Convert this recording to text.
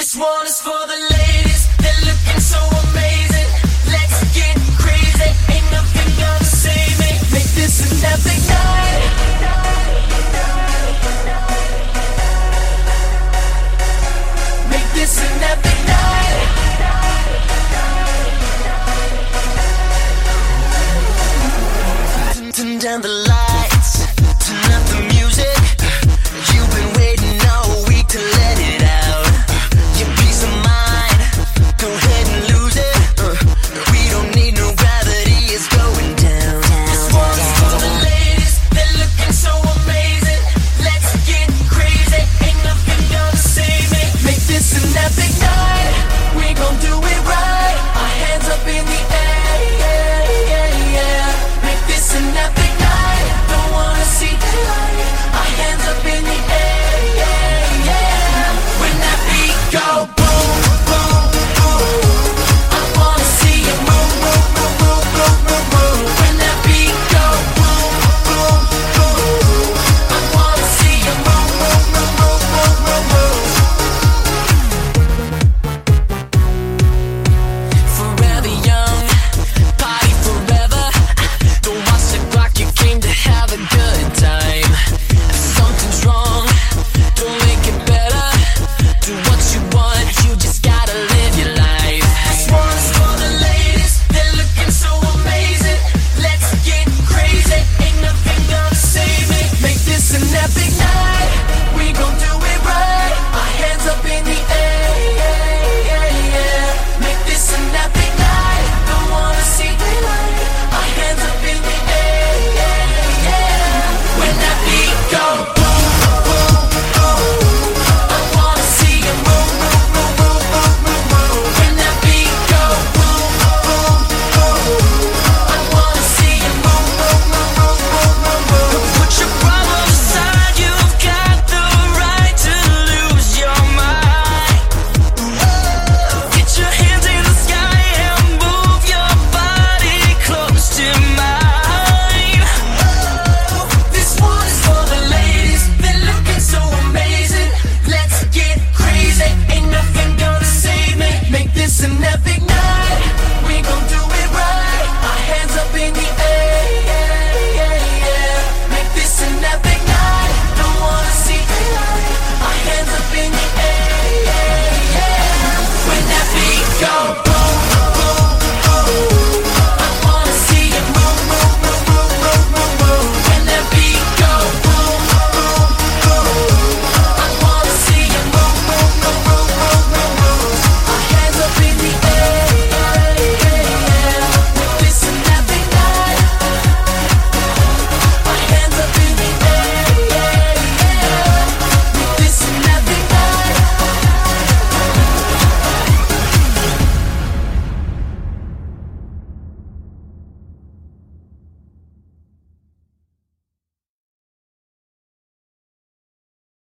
This one is for the ladies. They're looking so amazing. Let's get crazy. Ain't nothing gonna save me. Make this an epic night. Make this an epic night. Turn down the light.